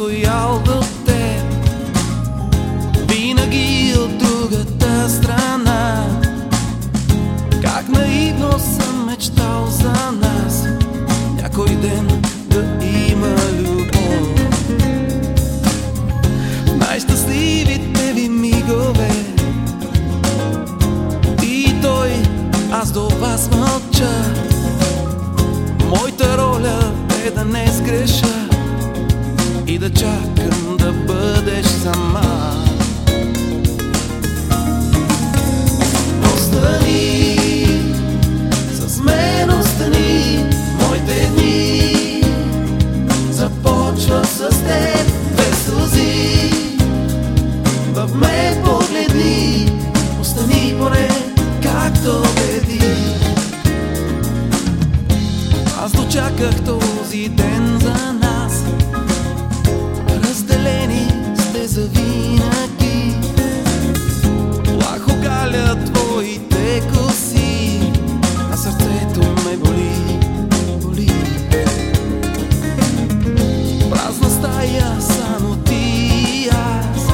Estou e algo да чакам да бъдеш сама. Остани с мен остани Моите дни. Започва с теб без сълзи В мен погледни Остани поне както преди. Аз дочаках този ден за нас сте завинаги. Плахо галя твоите коси А сърцето ме боли, боли. Празна стая само ти и аз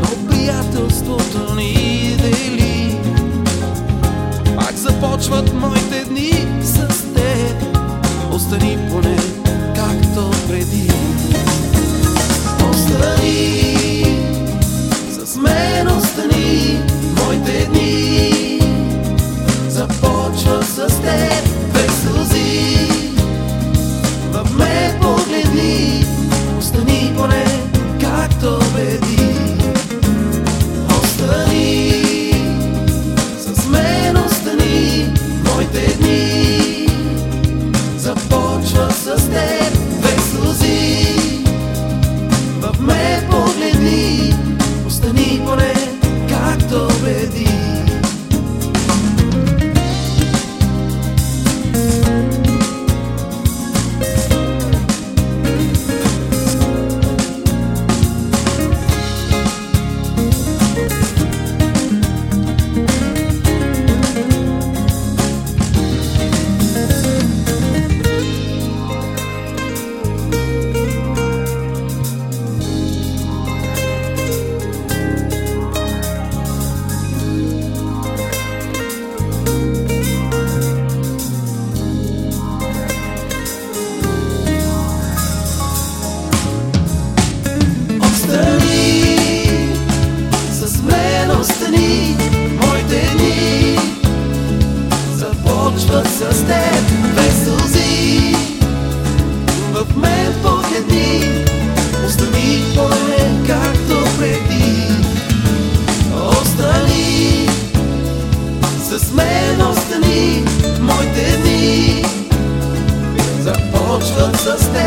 Но приятелството ни дели. Пак започват моите мен Започват